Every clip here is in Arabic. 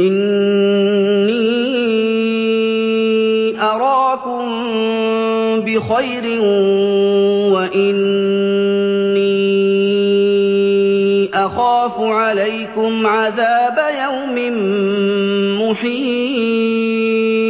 إِنِّي أَرَاكُم بِخَيْرٍ وَإِنِّي أَخَافُ عَلَيْكُمْ عَذَابَ يَوْمٍ مُّحِيطٍ.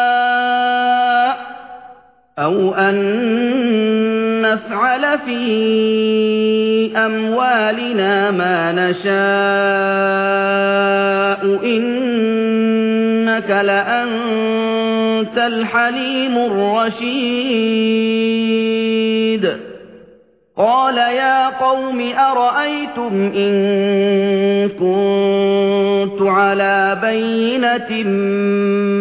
أَوْ أَن نَّفْعَلَ فِي أَمْوَالِنَا مَا نَشَاءُ إِنَّكَ لَأَنتَ الْحَلِيمُ الرَّشِيدُ قَالَ يَا قَوْمِ أَرَأَيْتُمْ إِن كُنتُ عَلَىٰ بَيِّنَةٍ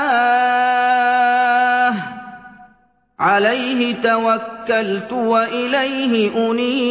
ۚ. توكلت وإليه أنيب.